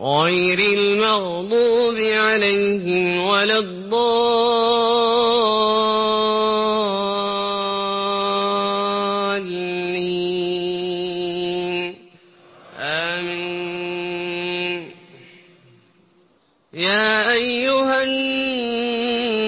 غير المغضوب عليهم ولا الضالين. آمين. يا أيها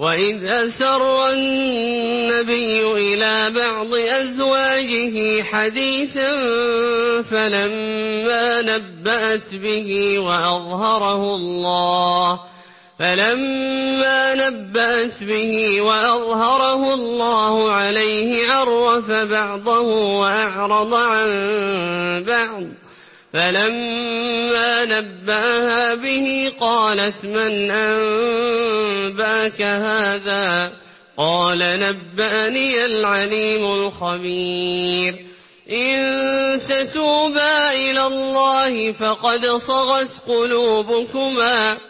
وإذ أسر النبي إلى بعض أزواجه حديثا فلما نبأت به وأظهره الله فلما نبأت به وأظهره الله عليه عرف بعضه وأعرض عن بعض فلما نبأها به قالت من أنباك هذا؟ قال نبأني العليم الخبير. إن تتوبا إلى الله فقد صغت قلوبكما.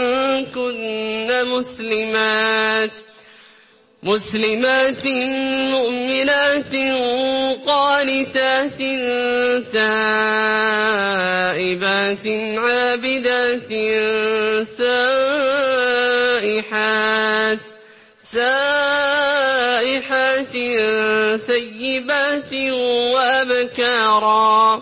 مسلمات. مسلمات مؤمنات قانتات تائبات عابدات سائحات. سائحات ثيبات وأبكارا.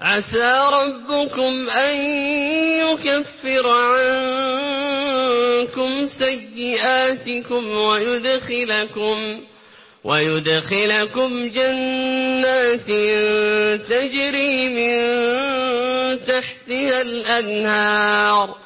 عسى ربكم أن يكفر عنكم سيئاتكم ويدخلكم ويدخلكم جنات تجري من تحتها الأنهار